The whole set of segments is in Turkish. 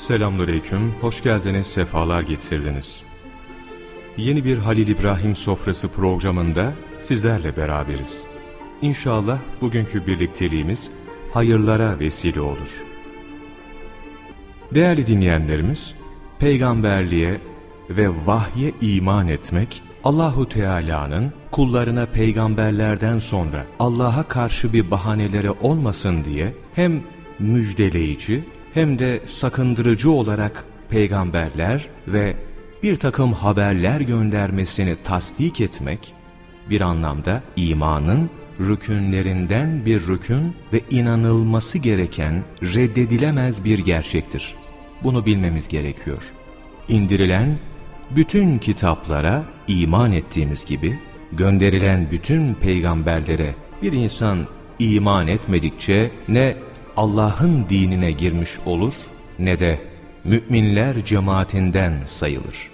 Selamünaleyküm, hoş geldiniz, sefalar getirdiniz. Yeni bir Halil İbrahim Sofrası programında sizlerle beraberiz. İnşallah bugünkü birlikteliğimiz hayırlara vesile olur. Değerli dinleyenlerimiz, peygamberliğe ve vahye iman etmek, Allahu Teala'nın kullarına peygamberlerden sonra Allah'a karşı bir bahaneleri olmasın diye hem müjdeleyici hem de sakındırıcı olarak peygamberler ve bir takım haberler göndermesini tasdik etmek, bir anlamda imanın rükünlerinden bir rükün ve inanılması gereken reddedilemez bir gerçektir. Bunu bilmemiz gerekiyor. İndirilen bütün kitaplara iman ettiğimiz gibi, gönderilen bütün peygamberlere bir insan iman etmedikçe ne Allah'ın dinine girmiş olur ne de müminler cemaatinden sayılır.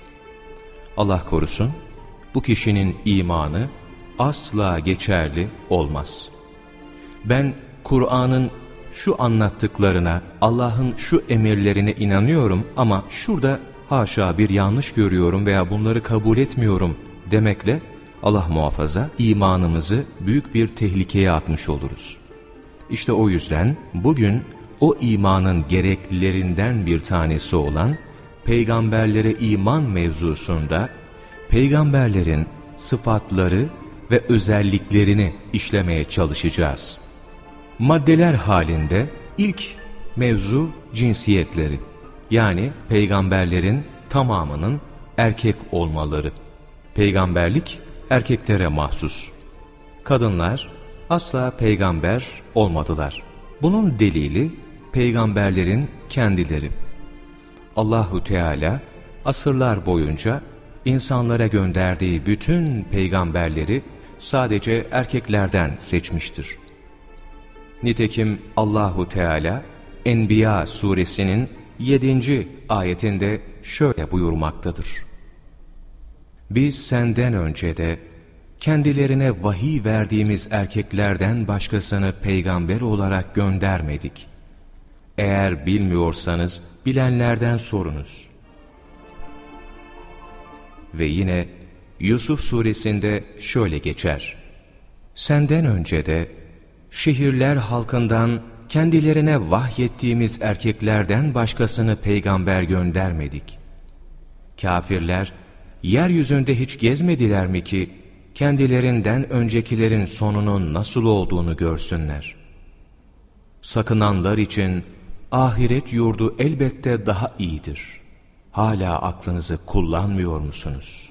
Allah korusun, bu kişinin imanı asla geçerli olmaz. Ben Kur'an'ın şu anlattıklarına, Allah'ın şu emirlerine inanıyorum ama şurada haşa bir yanlış görüyorum veya bunları kabul etmiyorum demekle Allah muhafaza imanımızı büyük bir tehlikeye atmış oluruz. İşte o yüzden bugün o imanın gereklilerinden bir tanesi olan peygamberlere iman mevzusunda peygamberlerin sıfatları ve özelliklerini işlemeye çalışacağız. Maddeler halinde ilk mevzu cinsiyetleri yani peygamberlerin tamamının erkek olmaları. Peygamberlik erkeklere mahsus. Kadınlar asla peygamber olmadılar. Bunun delili peygamberlerin kendileri. Allahu Teala asırlar boyunca insanlara gönderdiği bütün peygamberleri sadece erkeklerden seçmiştir. Nitekim Allahu Teala Enbiya suresinin 7. ayetinde şöyle buyurmaktadır. Biz senden önce de kendilerine vahiy verdiğimiz erkeklerden başkasını peygamber olarak göndermedik. Eğer bilmiyorsanız bilenlerden sorunuz. Ve yine Yusuf suresinde şöyle geçer. Senden önce de şehirler halkından kendilerine vahyettiğimiz erkeklerden başkasını peygamber göndermedik. Kafirler, yeryüzünde hiç gezmediler mi ki, kendilerinden öncekilerin sonunun nasıl olduğunu görsünler. Sakınanlar için ahiret yurdu elbette daha iyidir. Hala aklınızı kullanmıyor musunuz?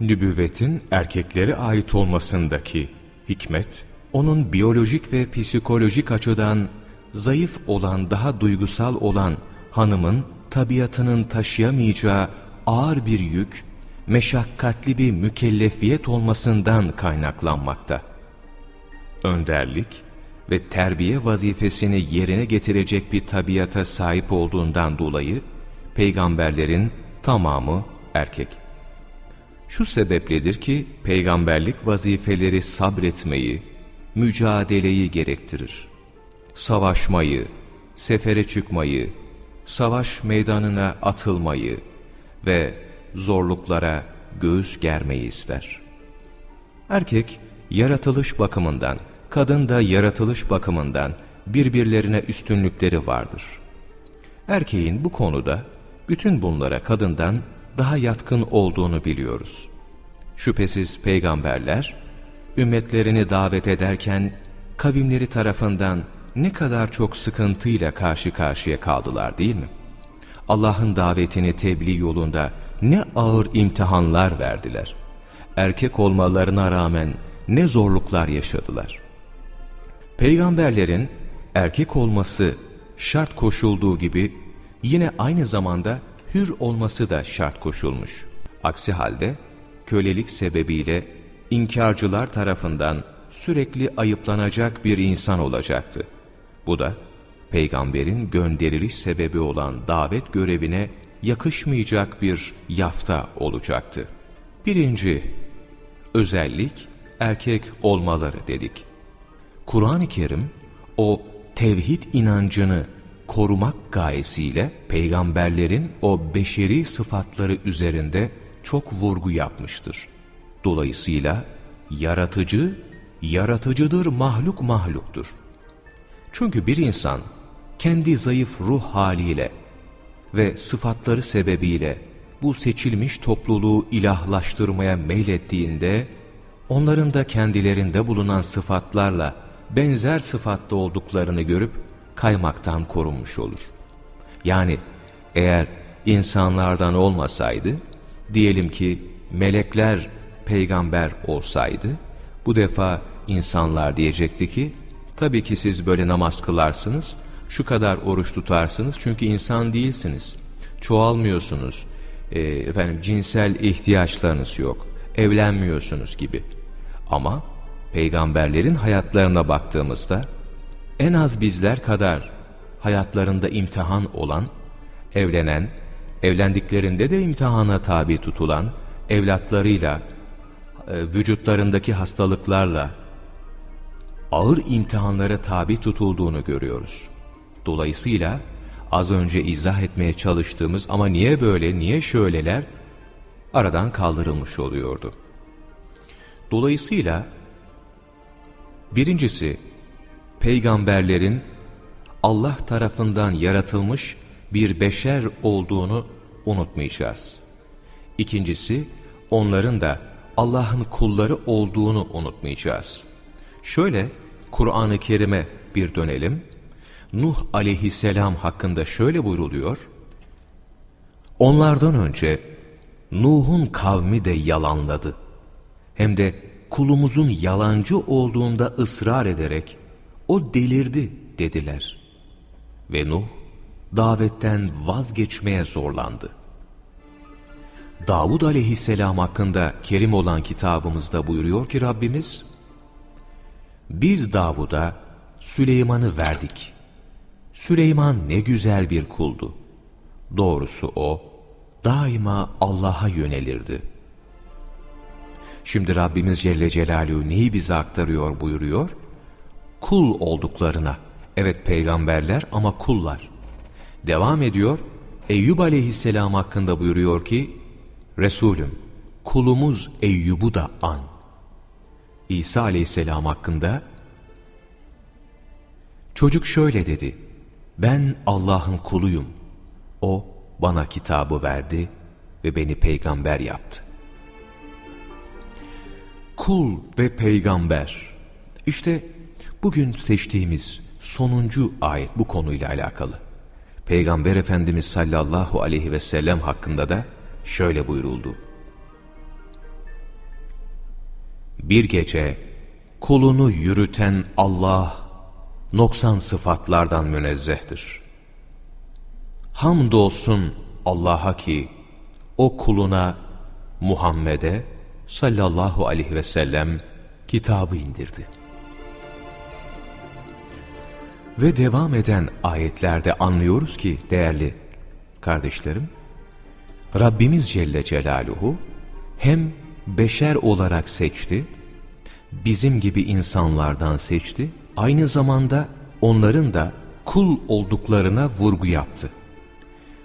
Nübüvvetin erkeklere ait olmasındaki hikmet, onun biyolojik ve psikolojik açıdan zayıf olan, daha duygusal olan hanımın tabiatının taşıyamayacağı ağır bir yük, meşakkatli bir mükellefiyet olmasından kaynaklanmakta. Önderlik ve terbiye vazifesini yerine getirecek bir tabiata sahip olduğundan dolayı peygamberlerin tamamı erkek. Şu sebepledir ki peygamberlik vazifeleri sabretmeyi, mücadeleyi gerektirir. Savaşmayı, sefere çıkmayı, savaş meydanına atılmayı ve zorluklara göğüs germeyi ister. Erkek yaratılış bakımından, kadın da yaratılış bakımından birbirlerine üstünlükleri vardır. Erkeğin bu konuda bütün bunlara kadından daha yatkın olduğunu biliyoruz. Şüphesiz peygamberler, ümmetlerini davet ederken kavimleri tarafından ne kadar çok sıkıntıyla karşı karşıya kaldılar değil mi? Allah'ın davetini tebliğ yolunda ne ağır imtihanlar verdiler. Erkek olmalarına rağmen ne zorluklar yaşadılar. Peygamberlerin erkek olması şart koşulduğu gibi yine aynı zamanda hür olması da şart koşulmuş. Aksi halde kölelik sebebiyle inkarcılar tarafından sürekli ayıplanacak bir insan olacaktı. Bu da peygamberin gönderiliş sebebi olan davet görevine yakışmayacak bir yafta olacaktı. Birinci özellik erkek olmaları dedik. Kur'an-ı Kerim o tevhid inancını korumak gayesiyle peygamberlerin o beşeri sıfatları üzerinde çok vurgu yapmıştır. Dolayısıyla yaratıcı, yaratıcıdır, mahluk mahluktur. Çünkü bir insan kendi zayıf ruh haliyle ve sıfatları sebebiyle bu seçilmiş topluluğu ilahlaştırmaya meylettiğinde, onların da kendilerinde bulunan sıfatlarla benzer sıfatta olduklarını görüp kaymaktan korunmuş olur. Yani eğer insanlardan olmasaydı, diyelim ki melekler peygamber olsaydı, bu defa insanlar diyecekti ki, tabii ki siz böyle namaz kılarsınız, şu kadar oruç tutarsınız çünkü insan değilsiniz. Çoğalmıyorsunuz, e, efendim cinsel ihtiyaçlarınız yok, evlenmiyorsunuz gibi. Ama peygamberlerin hayatlarına baktığımızda en az bizler kadar hayatlarında imtihan olan, evlenen, evlendiklerinde de imtihana tabi tutulan, evlatlarıyla, e, vücutlarındaki hastalıklarla ağır imtihanlara tabi tutulduğunu görüyoruz. Dolayısıyla az önce izah etmeye çalıştığımız ama niye böyle, niye şöyleler aradan kaldırılmış oluyordu. Dolayısıyla birincisi peygamberlerin Allah tarafından yaratılmış bir beşer olduğunu unutmayacağız. İkincisi onların da Allah'ın kulları olduğunu unutmayacağız. Şöyle Kur'an-ı Kerim'e bir dönelim. Nuh aleyhisselam hakkında şöyle buyruluyor. Onlardan önce Nuh'un kavmi de yalanladı. Hem de kulumuzun yalancı olduğunda ısrar ederek o delirdi dediler. Ve Nuh davetten vazgeçmeye zorlandı. Davud aleyhisselam hakkında kerim olan kitabımızda buyuruyor ki Rabbimiz, Biz Davud'a Süleyman'ı verdik. Süleyman ne güzel bir kuldu. Doğrusu o, daima Allah'a yönelirdi. Şimdi Rabbimiz Celle Celaluhu neyi bize aktarıyor buyuruyor? Kul olduklarına. Evet peygamberler ama kullar. Devam ediyor. Eyyub aleyhisselam hakkında buyuruyor ki, Resulüm, kulumuz Eyyub'u da an. İsa aleyhisselam hakkında, Çocuk şöyle dedi, ben Allah'ın kuluyum. O bana kitabı verdi ve beni peygamber yaptı. Kul ve peygamber. İşte bugün seçtiğimiz sonuncu ayet bu konuyla alakalı. Peygamber Efendimiz sallallahu aleyhi ve sellem hakkında da şöyle buyuruldu. Bir gece kulunu yürüten Allah noksan sıfatlardan münezzehtir. Hamdolsun Allah'a ki o kuluna Muhammed'e sallallahu aleyhi ve sellem kitabı indirdi. Ve devam eden ayetlerde anlıyoruz ki değerli kardeşlerim, Rabbimiz Celle Celaluhu hem beşer olarak seçti, bizim gibi insanlardan seçti, aynı zamanda onların da kul olduklarına vurgu yaptı.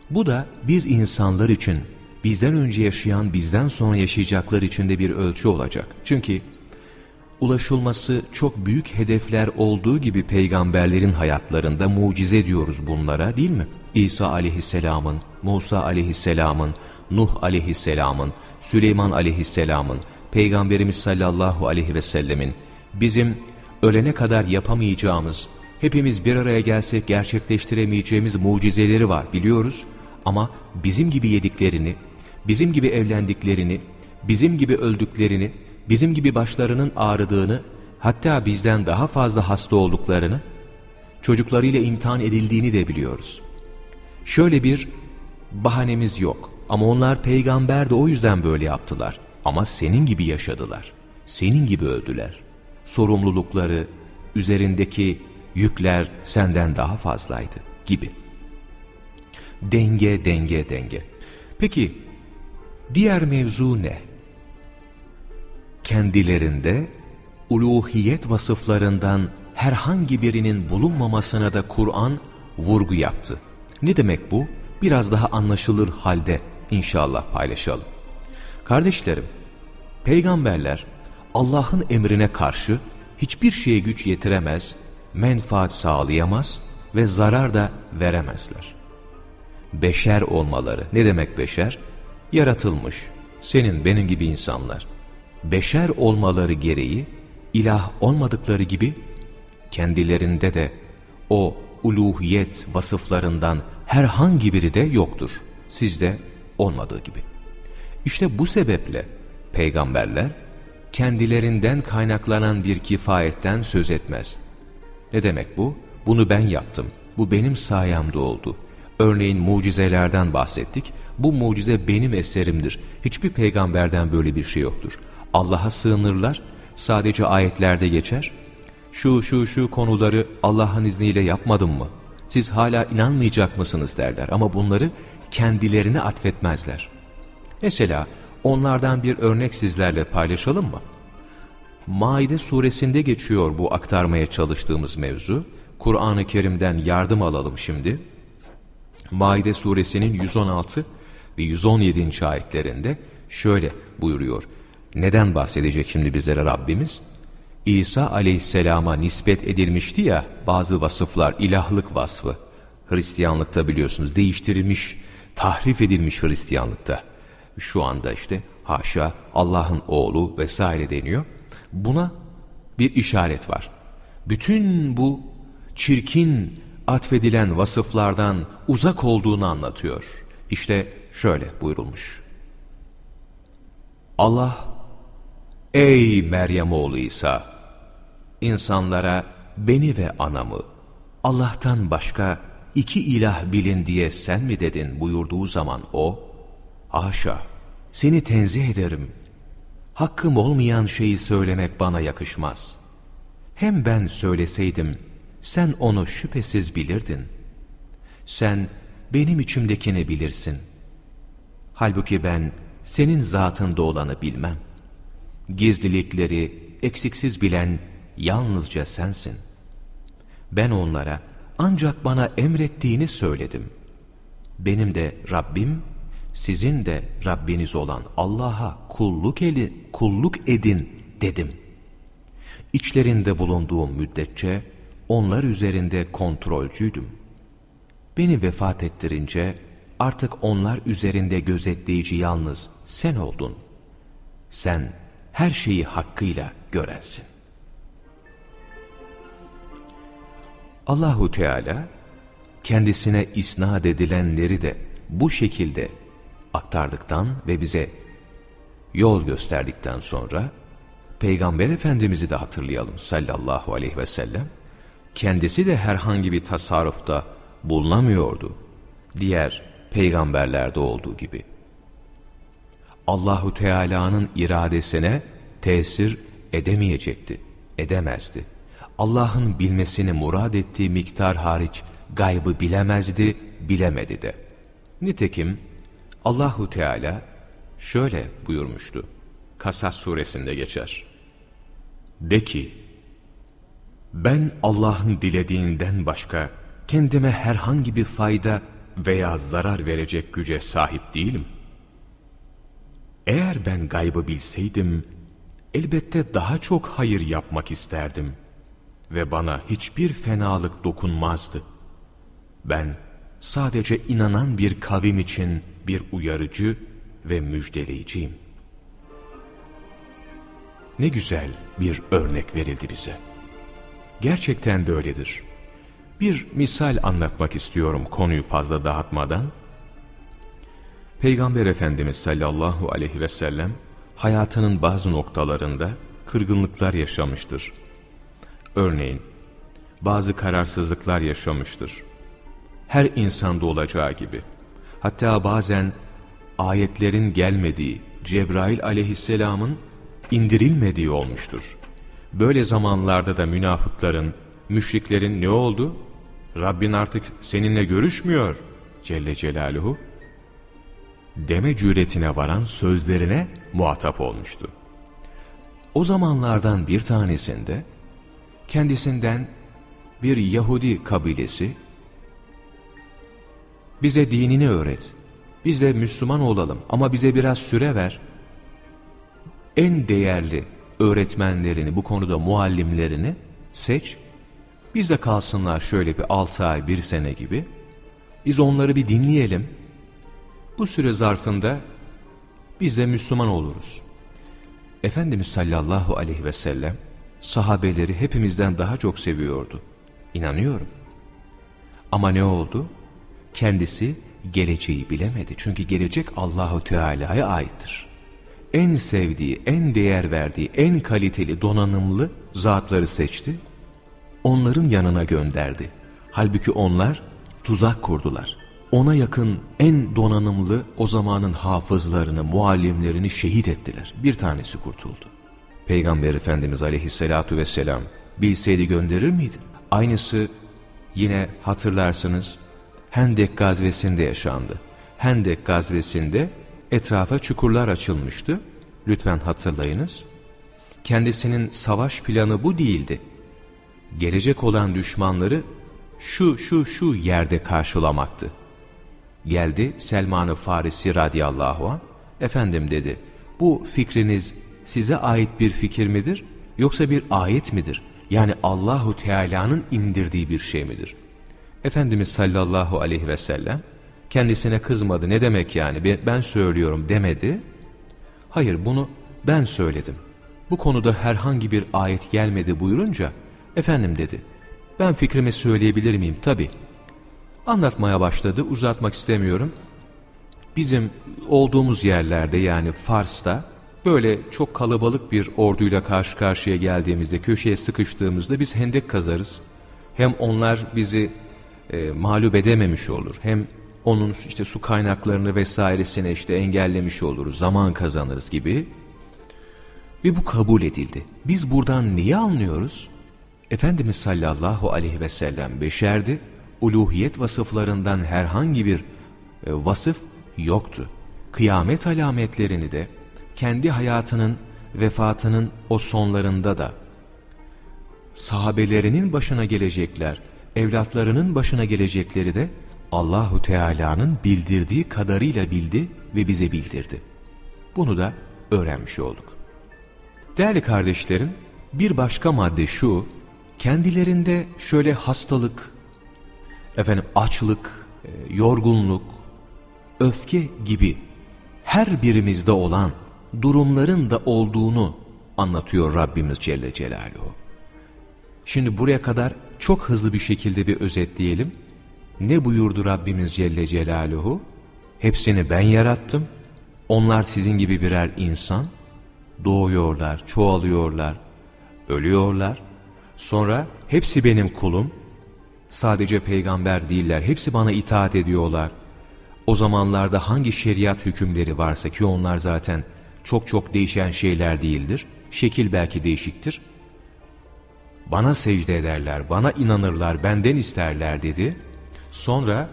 Bu da biz insanlar için, bizden önce yaşayan, bizden sonra yaşayacaklar için de bir ölçü olacak. Çünkü ulaşılması çok büyük hedefler olduğu gibi peygamberlerin hayatlarında mucize diyoruz bunlara değil mi? İsa aleyhisselamın, Musa aleyhisselamın, Nuh aleyhisselamın, Süleyman aleyhisselamın, Peygamberimiz sallallahu aleyhi ve sellemin, bizim ölene kadar yapamayacağımız, hepimiz bir araya gelsek gerçekleştiremeyeceğimiz mucizeleri var biliyoruz. Ama bizim gibi yediklerini, bizim gibi evlendiklerini, bizim gibi öldüklerini, bizim gibi başlarının ağrıdığını, hatta bizden daha fazla hasta olduklarını, çocuklarıyla imtihan edildiğini de biliyoruz. Şöyle bir bahanemiz yok ama onlar peygamber de o yüzden böyle yaptılar. Ama senin gibi yaşadılar, senin gibi öldüler. Sorumlulukları, üzerindeki yükler senden daha fazlaydı gibi. Denge, denge, denge. Peki, diğer mevzu ne? kendilerinde uluhiyet vasıflarından herhangi birinin bulunmamasına da Kur'an vurgu yaptı. Ne demek bu? Biraz daha anlaşılır halde inşallah paylaşalım. Kardeşlerim, peygamberler Allah'ın emrine karşı hiçbir şeye güç yetiremez, menfaat sağlayamaz ve zarar da veremezler. Beşer olmaları, ne demek beşer? Yaratılmış, senin benim gibi insanlar. Beşer olmaları gereği, ilah olmadıkları gibi, kendilerinde de o uluhiyet vasıflarından herhangi biri de yoktur. Sizde olmadığı gibi. İşte bu sebeple peygamberler kendilerinden kaynaklanan bir kifayetten söz etmez. Ne demek bu? Bunu ben yaptım. Bu benim sayemde oldu. Örneğin mucizelerden bahsettik. Bu mucize benim eserimdir. Hiçbir peygamberden böyle bir şey yoktur. Allah'a sığınırlar, sadece ayetlerde geçer. Şu şu şu konuları Allah'ın izniyle yapmadım mı? Siz hala inanmayacak mısınız derler ama bunları kendilerine atfetmezler. Mesela onlardan bir örnek sizlerle paylaşalım mı? Maide suresinde geçiyor bu aktarmaya çalıştığımız mevzu. Kur'an-ı Kerim'den yardım alalım şimdi. Maide suresinin 116 ve 117. ayetlerinde şöyle buyuruyor. Neden bahsedecek şimdi bizlere Rabbimiz? İsa aleyhisselama nispet edilmişti ya bazı vasıflar, ilahlık vasfı. Hristiyanlıkta biliyorsunuz değiştirilmiş, tahrif edilmiş Hristiyanlıkta. Şu anda işte haşa Allah'ın oğlu vesaire deniyor. Buna bir işaret var. Bütün bu çirkin atfedilen vasıflardan uzak olduğunu anlatıyor. İşte şöyle buyurulmuş. Allah, ey Meryem oğlu İsa, insanlara beni ve anamı Allah'tan başka iki ilah bilin diye sen mi dedin buyurduğu zaman o, haşa seni tenzih ederim. Hakkım olmayan şeyi söylemek bana yakışmaz. Hem ben söyleseydim, sen onu şüphesiz bilirdin. Sen benim içimdekini bilirsin. Halbuki ben senin zatında olanı bilmem. Gizlilikleri eksiksiz bilen yalnızca sensin. Ben onlara ancak bana emrettiğini söyledim. Benim de Rabbim, sizin de Rabbiniz olan Allah'a kulluk, eli, kulluk edin dedim. İçlerinde bulunduğum müddetçe onlar üzerinde kontrolcüydüm. Beni vefat ettirince artık onlar üzerinde gözetleyici yalnız sen oldun. Sen her şeyi hakkıyla görensin. Allahu Teala kendisine isnat edilenleri de bu şekilde aktardıktan ve bize yol gösterdikten sonra Peygamber Efendimiz'i de hatırlayalım sallallahu aleyhi ve sellem. Kendisi de herhangi bir tasarrufta bulunamıyordu. Diğer peygamberlerde olduğu gibi. Allahu Teala'nın iradesine tesir edemeyecekti, edemezdi. Allah'ın bilmesini murad ettiği miktar hariç gaybı bilemezdi, bilemedi de. Nitekim Allahu Teala şöyle buyurmuştu. Kasas suresinde geçer. De ki, ben Allah'ın dilediğinden başka kendime herhangi bir fayda veya zarar verecek güce sahip değilim. Eğer ben gaybı bilseydim, elbette daha çok hayır yapmak isterdim ve bana hiçbir fenalık dokunmazdı. Ben sadece inanan bir kavim için bir uyarıcı ve müjdeleyiciyim. Ne güzel bir örnek verildi bize. Gerçekten de öyledir. Bir misal anlatmak istiyorum konuyu fazla dağıtmadan. Peygamber Efendimiz sallallahu aleyhi ve sellem hayatının bazı noktalarında kırgınlıklar yaşamıştır. Örneğin bazı kararsızlıklar yaşamıştır. Her insanda olacağı gibi. Hatta bazen ayetlerin gelmediği, Cebrail aleyhisselamın indirilmediği olmuştur. Böyle zamanlarda da münafıkların, müşriklerin ne oldu? Rabbin artık seninle görüşmüyor Celle Celaluhu. Deme cüretine varan sözlerine muhatap olmuştu. O zamanlardan bir tanesinde kendisinden bir Yahudi kabilesi bize dinini öğret, biz de Müslüman olalım ama bize biraz süre ver. En değerli öğretmenlerini, bu konuda muallimlerini seç, biz de kalsınlar şöyle bir 6 ay, bir sene gibi. Biz onları bir dinleyelim. Bu süre zarfında biz de Müslüman oluruz. Efendimiz sallallahu aleyhi ve sellem sahabeleri hepimizden daha çok seviyordu. İnanıyorum. Ama ne oldu? Kendisi geleceği bilemedi. Çünkü gelecek Allahu Teala'ya aittir. En sevdiği, en değer verdiği, en kaliteli, donanımlı zatları seçti. Onların yanına gönderdi. Halbuki onlar tuzak kurdular. Ona yakın en donanımlı o zamanın hafızlarını, muallimlerini şehit ettiler. Bir tanesi kurtuldu. Peygamber Efendimiz aleyhissalatu vesselam bilseydi gönderir miydi? Aynısı yine hatırlarsınız Hendek gazvesinde yaşandı. Hendek gazvesinde etrafa çukurlar açılmıştı. Lütfen hatırlayınız. Kendisinin savaş planı bu değildi. Gelecek olan düşmanları şu şu şu yerde karşılamaktı. Geldi Selman-ı Farisi radiyallahu anh. Efendim dedi, bu fikriniz size ait bir fikir midir yoksa bir ayet midir? Yani Allahu Teala'nın indirdiği bir şey midir? Efendimiz sallallahu aleyhi ve sellem kendisine kızmadı. Ne demek yani ben söylüyorum demedi. Hayır bunu ben söyledim. Bu konuda herhangi bir ayet gelmedi buyurunca efendim dedi. Ben fikrimi söyleyebilir miyim? Tabi. Anlatmaya başladı uzatmak istemiyorum. Bizim olduğumuz yerlerde yani Fars'ta böyle çok kalabalık bir orduyla karşı karşıya geldiğimizde köşeye sıkıştığımızda biz hendek kazarız. Hem onlar bizi e, mağlup edememiş olur. Hem onun işte su kaynaklarını vesairesine işte engellemiş oluruz, zaman kazanırız gibi. Ve bu kabul edildi. Biz buradan neyi anlıyoruz? Efendimiz sallallahu aleyhi ve sellem beşerdi, uluhiyet vasıflarından herhangi bir e, vasıf yoktu. Kıyamet alametlerini de kendi hayatının vefatının o sonlarında da sahabelerinin başına gelecekler, evlatlarının başına gelecekleri de Allahu Teala'nın bildirdiği kadarıyla bildi ve bize bildirdi. Bunu da öğrenmiş olduk. Değerli kardeşlerim, bir başka madde şu, kendilerinde şöyle hastalık, efendim açlık, e, yorgunluk, öfke gibi her birimizde olan durumların da olduğunu anlatıyor Rabbimiz Celle Celaluhu. Şimdi buraya kadar çok hızlı bir şekilde bir özetleyelim. Ne buyurdu Rabbimiz Celle Celaluhu? Hepsini ben yarattım. Onlar sizin gibi birer insan. Doğuyorlar, çoğalıyorlar, ölüyorlar. Sonra hepsi benim kulum. Sadece peygamber değiller, hepsi bana itaat ediyorlar. O zamanlarda hangi şeriat hükümleri varsa ki onlar zaten çok çok değişen şeyler değildir. Şekil belki değişiktir bana secde ederler, bana inanırlar, benden isterler dedi. Sonra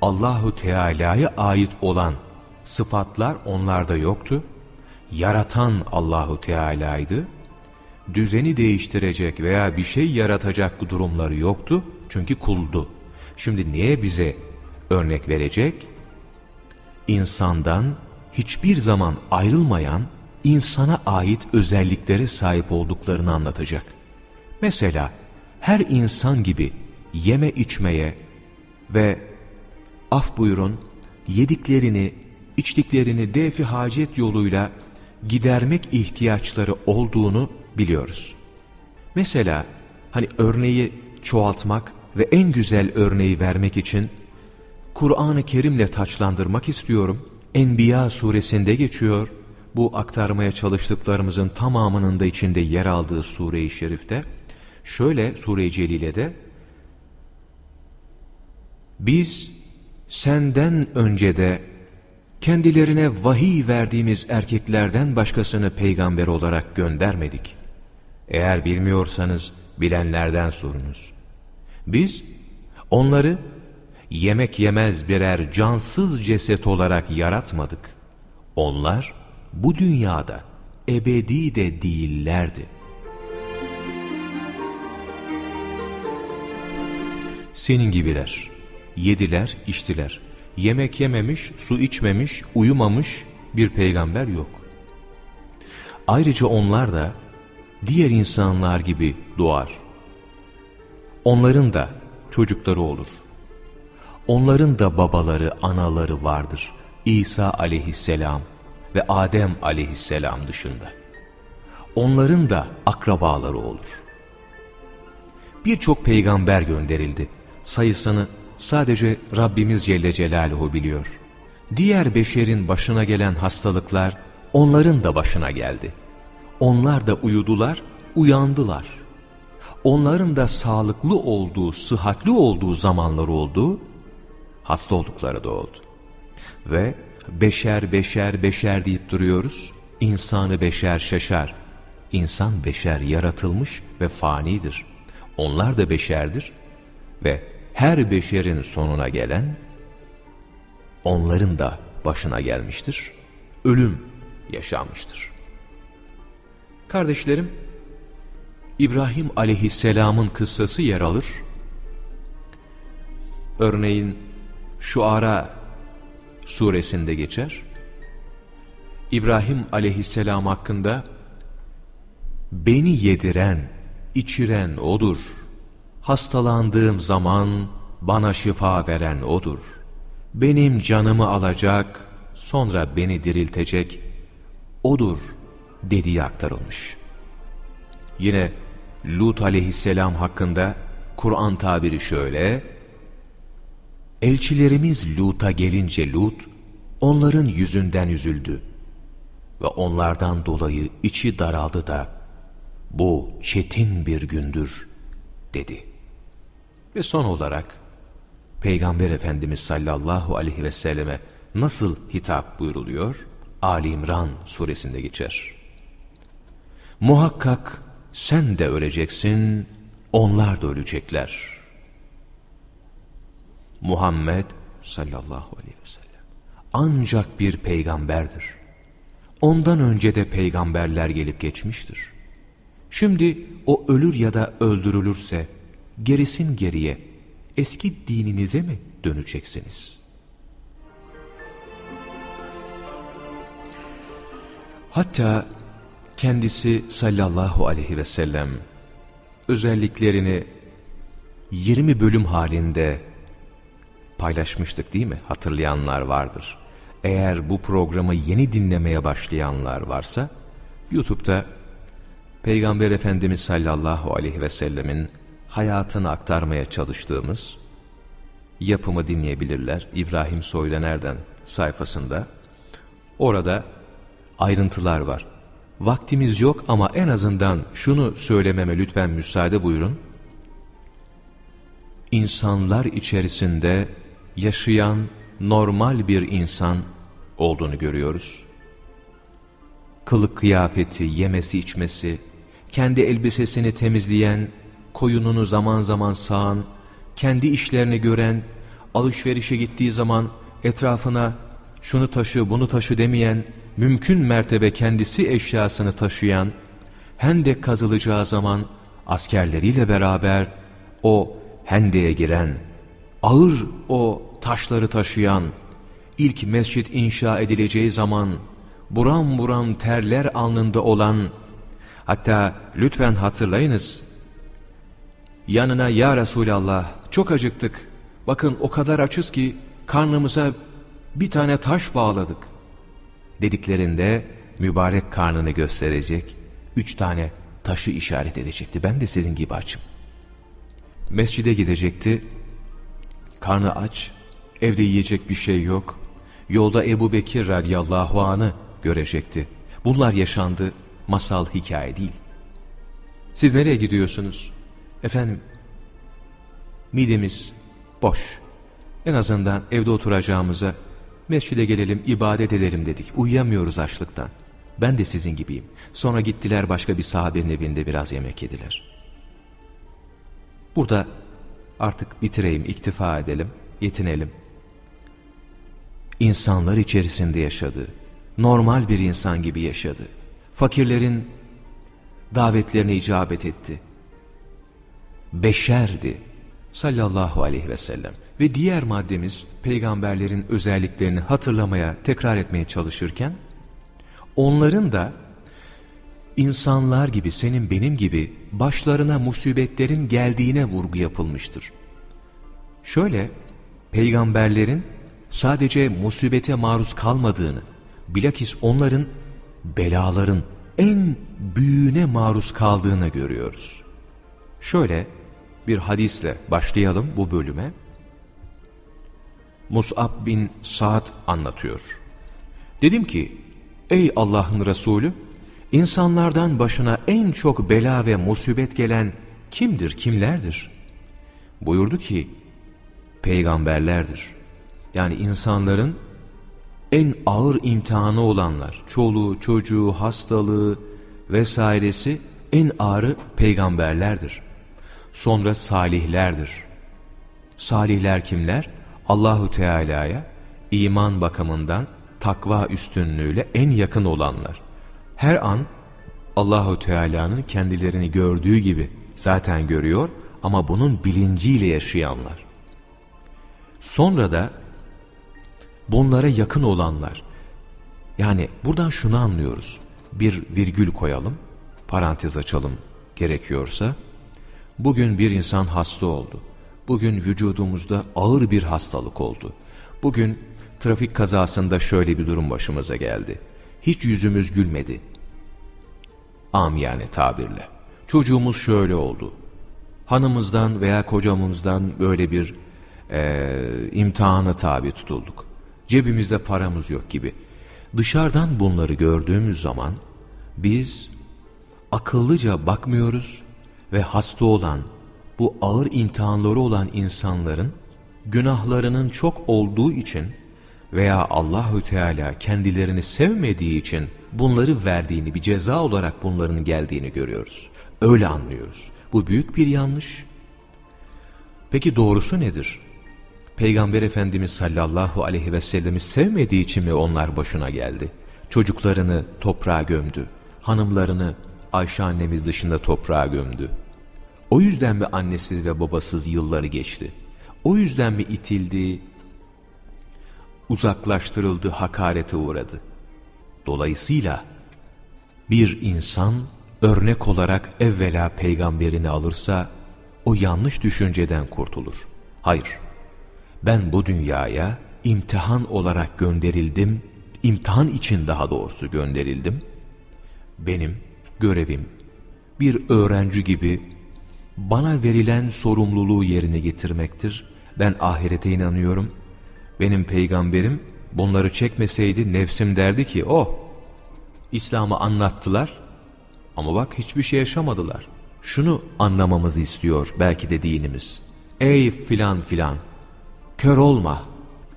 Allahu Teala'ya ait olan sıfatlar onlarda yoktu. Yaratan Allahu Teala'ydı. Düzeni değiştirecek veya bir şey yaratacak durumları yoktu. Çünkü kuldu. Şimdi niye bize örnek verecek? İnsandan hiçbir zaman ayrılmayan insana ait özelliklere sahip olduklarını anlatacak. Mesela her insan gibi yeme içmeye ve af buyurun yediklerini, içtiklerini defi hacet yoluyla gidermek ihtiyaçları olduğunu biliyoruz. Mesela hani örneği çoğaltmak ve en güzel örneği vermek için Kur'an-ı Kerim'le taçlandırmak istiyorum. Enbiya suresinde geçiyor. Bu aktarmaya çalıştıklarımızın tamamının da içinde yer aldığı sure-i şerifte. Şöyle Sure-i Celile'de biz senden önce de kendilerine vahiy verdiğimiz erkeklerden başkasını peygamber olarak göndermedik. Eğer bilmiyorsanız bilenlerden sorunuz. Biz onları yemek yemez birer cansız ceset olarak yaratmadık. Onlar bu dünyada ebedi de değillerdi. Senin gibiler. Yediler, içtiler. Yemek yememiş, su içmemiş, uyumamış bir peygamber yok. Ayrıca onlar da diğer insanlar gibi doğar. Onların da çocukları olur. Onların da babaları, anaları vardır. İsa aleyhisselam ve Adem aleyhisselam dışında. Onların da akrabaları olur. Birçok peygamber gönderildi. Sayısını sadece Rabbimiz Celle Celaluhu biliyor. Diğer beşerin başına gelen hastalıklar onların da başına geldi. Onlar da uyudular, uyandılar. Onların da sağlıklı olduğu, sıhhatli olduğu zamanlar oldu, hasta oldukları da oldu. Ve beşer beşer beşer deyip duruyoruz. İnsanı beşer şaşar. İnsan beşer yaratılmış ve fanidir. Onlar da beşerdir ve her beşerin sonuna gelen onların da başına gelmiştir. Ölüm yaşanmıştır. Kardeşlerim, İbrahim aleyhisselamın kıssası yer alır. Örneğin şu ara suresinde geçer. İbrahim aleyhisselam hakkında beni yediren, içiren O'dur. Hastalandığım zaman bana şifa veren O'dur. Benim canımı alacak, sonra beni diriltecek O'dur dediği aktarılmış. Yine Lut aleyhisselam hakkında Kur'an tabiri şöyle, Elçilerimiz Lut'a gelince Lut, onların yüzünden üzüldü ve onlardan dolayı içi daraldı da, bu çetin bir gündür dedi. Ve son olarak, Peygamber Efendimiz sallallahu aleyhi ve selleme nasıl hitap buyruluyor? Ali İmran suresinde geçer. Muhakkak sen de öleceksin, onlar da ölecekler. Muhammed sallallahu aleyhi ve sellem ancak bir peygamberdir. Ondan önce de peygamberler gelip geçmiştir. Şimdi o ölür ya da öldürülürse gerisin geriye eski dininize mi döneceksiniz? Hatta kendisi sallallahu aleyhi ve sellem özelliklerini 20 bölüm halinde paylaşmıştık değil mi? Hatırlayanlar vardır. Eğer bu programı yeni dinlemeye başlayanlar varsa YouTube'da Peygamber Efendimiz sallallahu aleyhi ve sellemin hayatını aktarmaya çalıştığımız yapımı dinleyebilirler. İbrahim Soylener'den sayfasında. Orada ayrıntılar var. Vaktimiz yok ama en azından şunu söylememe lütfen müsaade buyurun. İnsanlar içerisinde yaşayan normal bir insan olduğunu görüyoruz. Kılık kıyafeti, yemesi içmesi, kendi elbisesini temizleyen, koyununu zaman zaman sağan, kendi işlerini gören, alışverişe gittiği zaman etrafına şunu taşı bunu taşı demeyen, mümkün mertebe kendisi eşyasını taşıyan, hendek kazılacağı zaman askerleriyle beraber o hendeye giren, ağır o taşları taşıyan, ilk mescit inşa edileceği zaman buram buram terler alnında olan, hatta lütfen hatırlayınız, yanına ya Resulallah çok acıktık, bakın o kadar açız ki karnımıza bir tane taş bağladık dediklerinde mübarek karnını gösterecek, üç tane taşı işaret edecekti. Ben de sizin gibi açım. Mescide gidecekti, karnı aç, evde yiyecek bir şey yok. Yolda Ebu Bekir radiyallahu anı görecekti. Bunlar yaşandı, masal hikaye değil. Siz nereye gidiyorsunuz? Efendim, midemiz boş. En azından evde oturacağımıza mescide gelelim, ibadet edelim dedik. Uyuyamıyoruz açlıktan. Ben de sizin gibiyim. Sonra gittiler başka bir sahabenin evinde biraz yemek yediler. Burada artık bitireyim, iktifa edelim, yetinelim. İnsanlar içerisinde yaşadı. Normal bir insan gibi yaşadı. Fakirlerin davetlerine icabet etti. Beşerdi. sallallahu aleyhi ve sellem. Ve diğer maddemiz peygamberlerin özelliklerini hatırlamaya, tekrar etmeye çalışırken onların da insanlar gibi senin benim gibi başlarına musibetlerin geldiğine vurgu yapılmıştır. Şöyle peygamberlerin sadece musibete maruz kalmadığını, bilakis onların belaların en büyüğüne maruz kaldığını görüyoruz. Şöyle bir hadisle başlayalım bu bölüme. Mus'ab bin Sa'd anlatıyor. Dedim ki, ey Allah'ın Resulü, insanlardan başına en çok bela ve musibet gelen kimdir, kimlerdir? Buyurdu ki, peygamberlerdir. Yani insanların en ağır imtihanı olanlar, çoluğu, çocuğu, hastalığı vesairesi en ağırı peygamberlerdir. Sonra salihlerdir. Salihler kimler? Allahu Teala'ya iman bakımından takva üstünlüğüyle en yakın olanlar. Her an Allahu Teala'nın kendilerini gördüğü gibi zaten görüyor ama bunun bilinciyle yaşayanlar. Sonra da bunlara yakın olanlar. Yani buradan şunu anlıyoruz. Bir virgül koyalım, parantez açalım gerekiyorsa. Bugün bir insan hasta oldu. Bugün vücudumuzda ağır bir hastalık oldu. Bugün trafik kazasında şöyle bir durum başımıza geldi. Hiç yüzümüz gülmedi. Amiyane tabirle. Çocuğumuz şöyle oldu. Hanımızdan veya kocamızdan böyle bir e, imtihana tabi tutulduk. Cebimizde paramız yok gibi. Dışarıdan bunları gördüğümüz zaman biz akıllıca bakmıyoruz ve hasta olan, bu ağır imtihanları olan insanların günahlarının çok olduğu için veya Allahü Teala kendilerini sevmediği için bunları verdiğini, bir ceza olarak bunların geldiğini görüyoruz. Öyle anlıyoruz. Bu büyük bir yanlış. Peki doğrusu nedir? Peygamber Efendimiz sallallahu aleyhi ve sellemi sevmediği için mi onlar başına geldi? Çocuklarını toprağa gömdü. Hanımlarını Ayşe annemiz dışında toprağa gömdü. O yüzden mi annesiz ve babasız yılları geçti? O yüzden mi itildi, uzaklaştırıldı, hakarete uğradı? Dolayısıyla bir insan örnek olarak evvela peygamberini alırsa o yanlış düşünceden kurtulur. Hayır, ben bu dünyaya imtihan olarak gönderildim, imtihan için daha doğrusu gönderildim. Benim görevim bir öğrenci gibi bana verilen sorumluluğu yerine getirmektir. Ben ahirete inanıyorum. Benim peygamberim bunları çekmeseydi nefsim derdi ki oh İslam'ı anlattılar ama bak hiçbir şey yaşamadılar. Şunu anlamamızı istiyor belki de dinimiz. Ey filan filan kör olma.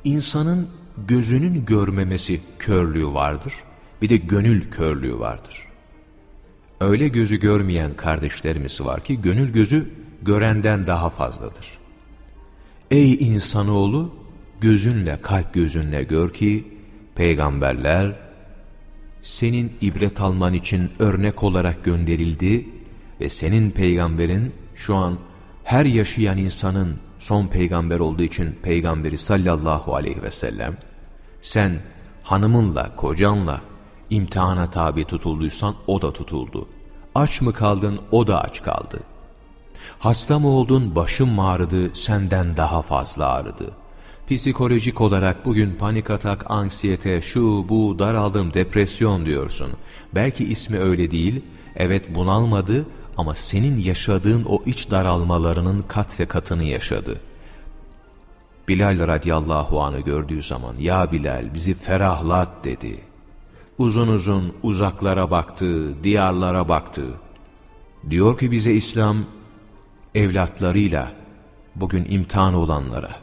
İnsanın gözünün görmemesi körlüğü vardır. Bir de gönül körlüğü vardır. Öyle gözü görmeyen kardeşlerimiz var ki gönül gözü görenden daha fazladır. Ey insanoğlu gözünle kalp gözünle gör ki peygamberler senin ibret alman için örnek olarak gönderildi ve senin peygamberin şu an her yaşayan insanın son peygamber olduğu için peygamberi sallallahu aleyhi ve sellem sen hanımınla kocanla imtihana tabi tutulduysan o da tutuldu. Aç mı kaldın o da aç kaldı. Hasta mı oldun başım ağrıdı senden daha fazla ağrıdı. Psikolojik olarak bugün panik atak, anksiyete, şu bu daraldım, depresyon diyorsun. Belki ismi öyle değil, evet bunalmadı ama senin yaşadığın o iç daralmalarının kat ve katını yaşadı. Bilal radıyallahu anı gördüğü zaman, ya Bilal bizi ferahlat dedi. Uzun uzun uzaklara baktı, diyarlara baktı. Diyor ki bize İslam, evlatlarıyla, bugün imtihan olanlara,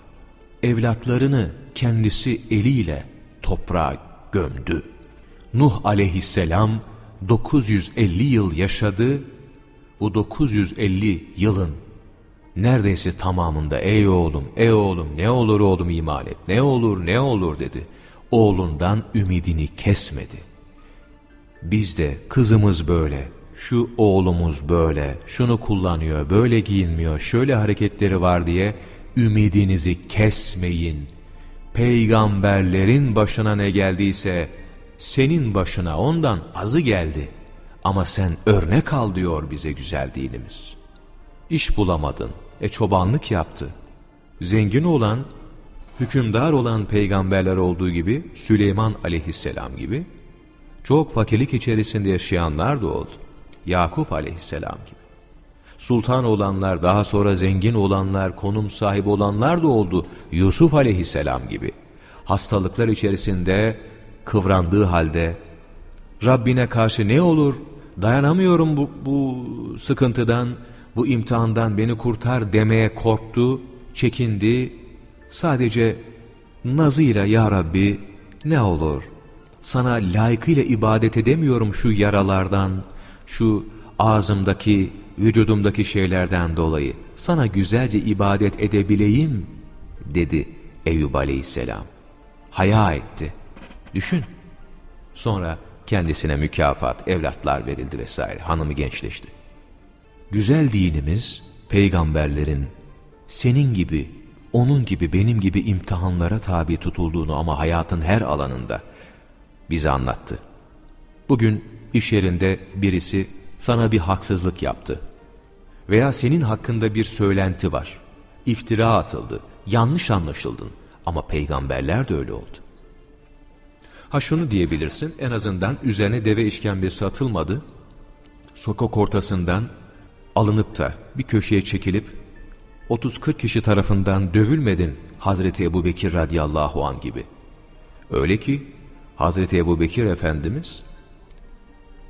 evlatlarını kendisi eliyle toprağa gömdü. Nuh aleyhisselam 950 yıl yaşadı, bu 950 yılın neredeyse tamamında ey oğlum, ey oğlum ne olur oğlum iman et, ne olur ne olur dedi. Oğlundan ümidini kesmedi. Biz de kızımız böyle, şu oğlumuz böyle, şunu kullanıyor, böyle giyinmiyor, şöyle hareketleri var diye ümidinizi kesmeyin. Peygamberlerin başına ne geldiyse senin başına ondan azı geldi. Ama sen örnek al diyor bize güzel dinimiz. İş bulamadın, e çobanlık yaptı. Zengin olan, hükümdar olan peygamberler olduğu gibi Süleyman aleyhisselam gibi çok fakirlik içerisinde yaşayanlar da oldu. Yakup aleyhisselam gibi. Sultan olanlar, daha sonra zengin olanlar, konum sahibi olanlar da oldu. Yusuf aleyhisselam gibi. Hastalıklar içerisinde kıvrandığı halde Rabbine karşı ne olur dayanamıyorum bu, bu sıkıntıdan, bu imtihandan beni kurtar demeye korktu, çekindi. Sadece nazıyla ya Rabbi ne olur sana layıkıyla ibadet edemiyorum şu yaralardan, şu ağzımdaki, vücudumdaki şeylerden dolayı. Sana güzelce ibadet edebileyim dedi Eyüp aleyhisselam. Haya etti. Düşün. Sonra kendisine mükafat, evlatlar verildi vesaire. Hanımı gençleşti. Güzel dinimiz, peygamberlerin senin gibi, onun gibi, benim gibi imtihanlara tabi tutulduğunu ama hayatın her alanında bize anlattı. Bugün iş yerinde birisi sana bir haksızlık yaptı. Veya senin hakkında bir söylenti var. İftira atıldı, yanlış anlaşıldın ama peygamberler de öyle oldu. Ha şunu diyebilirsin, en azından üzerine deve işkembesi atılmadı. Sokak ortasından alınıp da bir köşeye çekilip 30-40 kişi tarafından dövülmedin Hazreti Ebu Bekir radiyallahu an gibi. Öyle ki Hazreti Ebu Bekir Efendimiz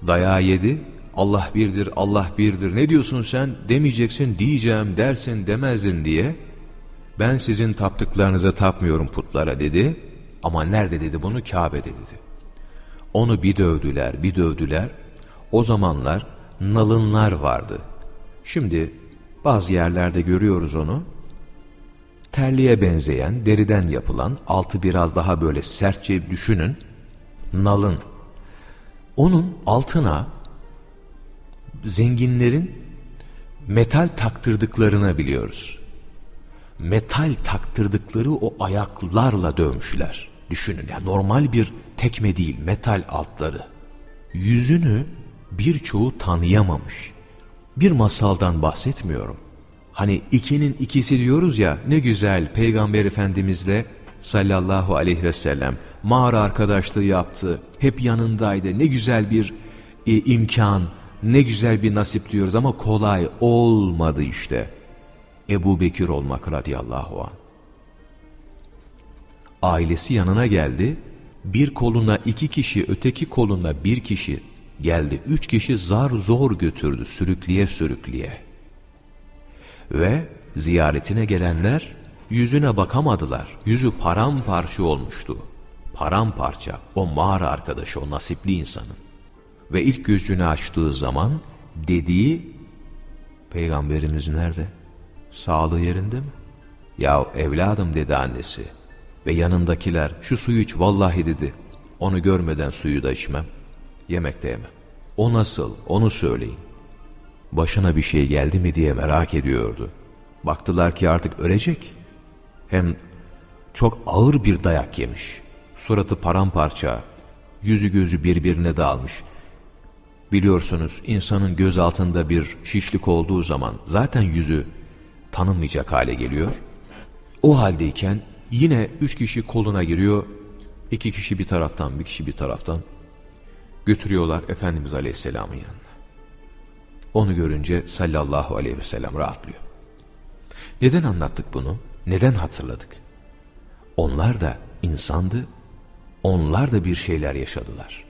dayağı yedi, Allah birdir, Allah birdir, ne diyorsun sen demeyeceksin, diyeceğim dersin demezdin diye ben sizin taptıklarınıza tapmıyorum putlara dedi ama nerede dedi bunu Kabe'de dedi. Onu bir dövdüler, bir dövdüler. O zamanlar nalınlar vardı. Şimdi bazı yerlerde görüyoruz onu. Terliğe benzeyen, deriden yapılan, altı biraz daha böyle sertçe düşünün. Nalın. Onun altına zenginlerin metal taktırdıklarını biliyoruz. Metal taktırdıkları o ayaklarla dövmüşler. Düşünün yani normal bir tekme değil metal altları. Yüzünü birçoğu tanıyamamış. Bir masaldan bahsetmiyorum. Hani ikinin ikisi diyoruz ya ne güzel Peygamber Efendimizle sallallahu aleyhi ve sellem mağara arkadaşlığı yaptı. Hep yanındaydı. Ne güzel bir e, imkan, ne güzel bir nasip diyoruz ama kolay olmadı işte. Ebu Bekir olmak radiyallahu anh. Ailesi yanına geldi. Bir koluna iki kişi, öteki koluna bir kişi geldi. Üç kişi zar zor götürdü sürükleye sürükleye. Ve ziyaretine gelenler yüzüne bakamadılar. Yüzü paramparça olmuştu. Paramparça o mağara arkadaşı, o nasipli insanın. Ve ilk gözünü açtığı zaman dediği Peygamberimiz nerede? Sağlığı yerinde mi? Ya evladım dedi annesi. Ve yanındakiler şu suyu iç vallahi dedi. Onu görmeden suyu da içmem. Yemek de yemem. O nasıl? Onu söyleyin. Başına bir şey geldi mi diye merak ediyordu. Baktılar ki artık ölecek. Hem çok ağır bir dayak yemiş. Suratı paramparça, yüzü gözü birbirine dağılmış. Biliyorsunuz insanın göz altında bir şişlik olduğu zaman zaten yüzü tanınmayacak hale geliyor. O haldeyken yine üç kişi koluna giriyor. iki kişi bir taraftan bir kişi bir taraftan götürüyorlar Efendimiz Aleyhisselam'ın yanına. Onu görünce sallallahu aleyhi ve sellem rahatlıyor. Neden anlattık bunu? Neden hatırladık? Onlar da insandı, onlar da bir şeyler yaşadılar.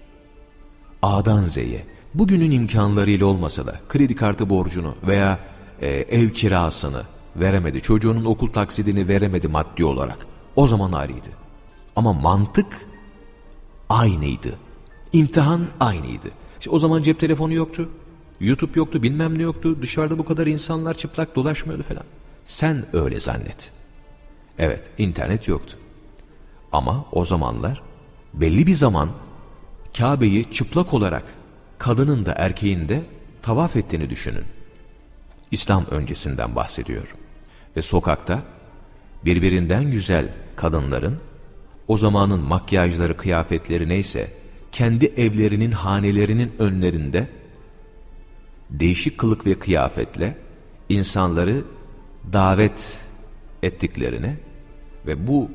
A'dan Z'ye, bugünün imkanlarıyla olmasa da kredi kartı borcunu veya e, ev kirasını veremedi, çocuğunun okul taksidini veremedi maddi olarak. O zaman ayrıydı. Ama mantık aynıydı. İmtihan aynıydı. İşte o zaman cep telefonu yoktu. YouTube yoktu, bilmem ne yoktu. Dışarıda bu kadar insanlar çıplak dolaşmıyordu falan. Sen öyle zannet. Evet, internet yoktu. Ama o zamanlar belli bir zaman Kabe'yi çıplak olarak kadının da erkeğin de tavaf ettiğini düşünün. İslam öncesinden bahsediyorum. Ve sokakta birbirinden güzel kadınların o zamanın makyajları, kıyafetleri neyse kendi evlerinin, hanelerinin önlerinde değişik kılık ve kıyafetle insanları davet ettiklerini ve bu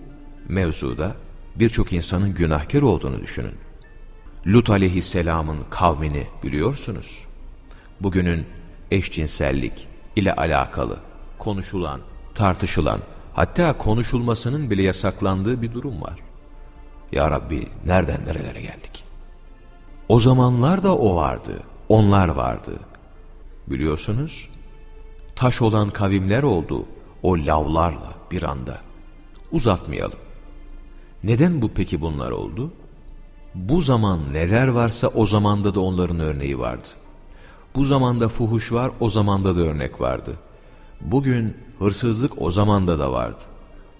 mevzuda birçok insanın günahkar olduğunu düşünün. Lut aleyhisselamın kavmini biliyorsunuz. Bugünün eşcinsellik ile alakalı konuşulan, tartışılan, hatta konuşulmasının bile yasaklandığı bir durum var. Ya Rabbi nereden nerelere geldik? O zamanlar da o vardı, onlar vardı. Biliyorsunuz, taş olan kavimler oldu o lavlarla bir anda. Uzatmayalım. Neden bu peki bunlar oldu? Bu zaman neler varsa o zamanda da onların örneği vardı. Bu zamanda fuhuş var, o zamanda da örnek vardı. Bugün hırsızlık o zamanda da vardı.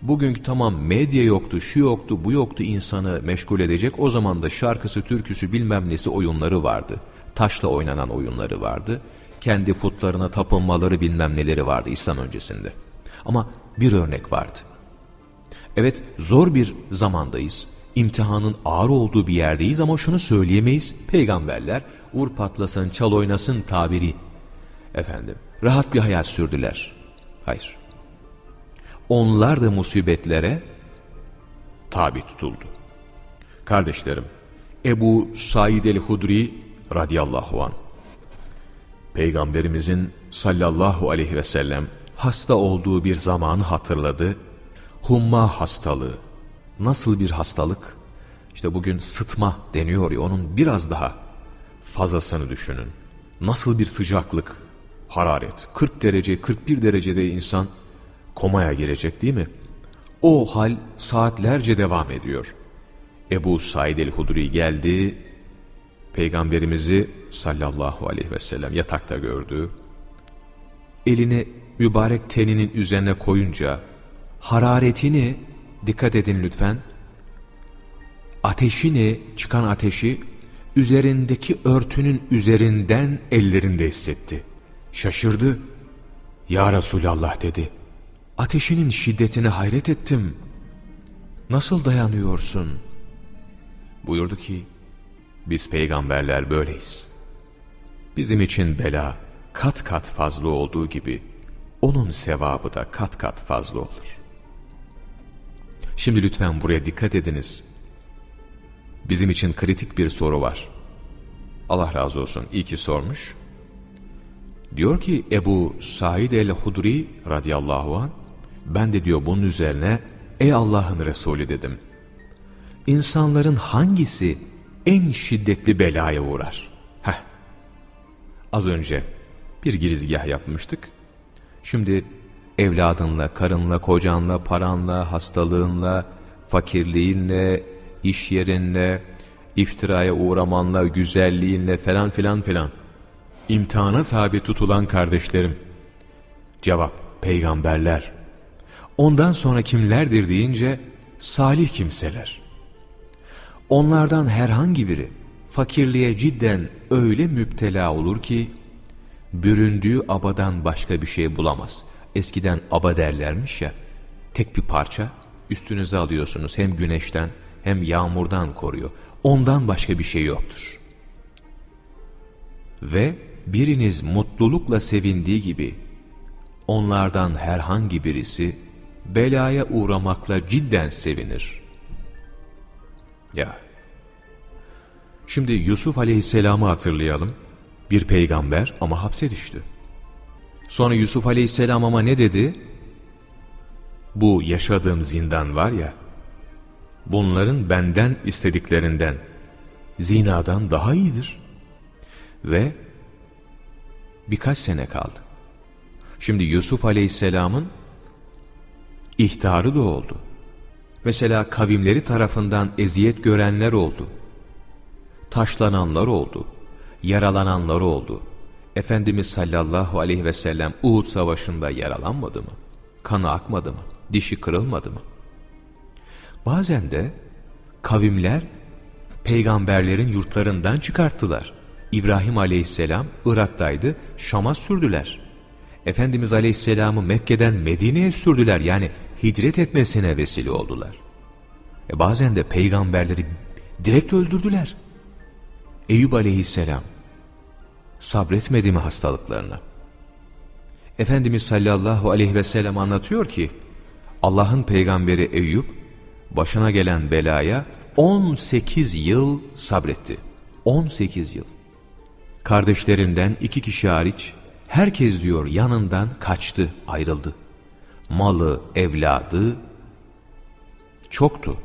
Bugünkü tamam medya yoktu, şu yoktu, bu yoktu insanı meşgul edecek. O zaman da şarkısı, türküsü bilmem nesi oyunları vardı. Taşla oynanan oyunları vardı. Kendi putlarına tapınmaları bilmem neleri vardı İslam öncesinde. Ama bir örnek vardı. Evet zor bir zamandayız. İmtihanın ağır olduğu bir yerdeyiz ama şunu söyleyemeyiz. Peygamberler vur patlasın çal oynasın tabiri. Efendim rahat bir hayat sürdüler. Hayır. Onlar da musibetlere tabi tutuldu. Kardeşlerim, Ebu Said el-Hudri radıyallahu an Peygamberimizin sallallahu aleyhi ve sellem hasta olduğu bir zamanı hatırladı. Humma hastalığı. Nasıl bir hastalık? İşte bugün sıtma deniyor ya onun biraz daha fazlasını düşünün. Nasıl bir sıcaklık, hararet. 40 derece, 41 derecede insan komaya girecek değil mi? O hal saatlerce devam ediyor. Ebu Said el-Hudri geldi, Peygamberimizi sallallahu aleyhi ve sellem yatakta gördü. Elini mübarek teninin üzerine koyunca hararetini dikkat edin lütfen ateşini çıkan ateşi üzerindeki örtünün üzerinden ellerinde hissetti. Şaşırdı. Ya Resulallah dedi. Ateşinin şiddetine hayret ettim. Nasıl dayanıyorsun? Buyurdu ki, biz peygamberler böyleyiz. Bizim için bela kat kat fazla olduğu gibi, onun sevabı da kat kat fazla olur. Şimdi lütfen buraya dikkat ediniz. Bizim için kritik bir soru var. Allah razı olsun iyi ki sormuş. Diyor ki Ebu Said el-Hudri radıyallahu an ben de diyor bunun üzerine ey Allah'ın Resulü dedim. İnsanların hangisi en şiddetli belaya uğrar? Heh. Az önce bir girizgah yapmıştık. Şimdi evladınla, karınla, kocanla, paranla, hastalığınla, fakirliğinle, iş yerinle, iftiraya uğramanla, güzelliğinle falan filan filan. İmtihana tabi tutulan kardeşlerim. Cevap, peygamberler. Ondan sonra kimlerdir deyince, salih kimseler. Onlardan herhangi biri, fakirliğe cidden öyle müptela olur ki, büründüğü abadan başka bir şey bulamaz. Eskiden aba derlermiş ya, tek bir parça üstünüze alıyorsunuz hem güneşten hem yağmurdan koruyor. Ondan başka bir şey yoktur. Ve biriniz mutlulukla sevindiği gibi onlardan herhangi birisi belaya uğramakla cidden sevinir. Ya. Şimdi Yusuf aleyhisselamı hatırlayalım. Bir peygamber ama hapse düştü. Sonra Yusuf aleyhisselam ama ne dedi? Bu yaşadığım zindan var ya, bunların benden istediklerinden, zinadan daha iyidir. Ve birkaç sene kaldı. Şimdi Yusuf aleyhisselamın ihtarı da oldu. Mesela kavimleri tarafından eziyet görenler oldu. Taşlananlar oldu. Yaralananlar oldu. Efendimiz sallallahu aleyhi ve sellem Uhud savaşında yaralanmadı mı? Kanı akmadı mı? Dişi kırılmadı mı? Bazen de kavimler peygamberlerin yurtlarından çıkarttılar. İbrahim aleyhisselam Irak'taydı, Şam'a sürdüler. Efendimiz aleyhisselamı Mekke'den Medine'ye sürdüler. Yani hicret etmesine vesile oldular. E bazen de peygamberleri direkt öldürdüler. Eyüp aleyhisselam sabretmedi mi hastalıklarına? Efendimiz sallallahu aleyhi ve sellem anlatıyor ki Allah'ın peygamberi Eyüp başına gelen belaya 18 yıl sabretti. 18 yıl. Kardeşlerinden iki kişi hariç herkes diyor yanından kaçtı, ayrıldı. Malı, evladı çoktu.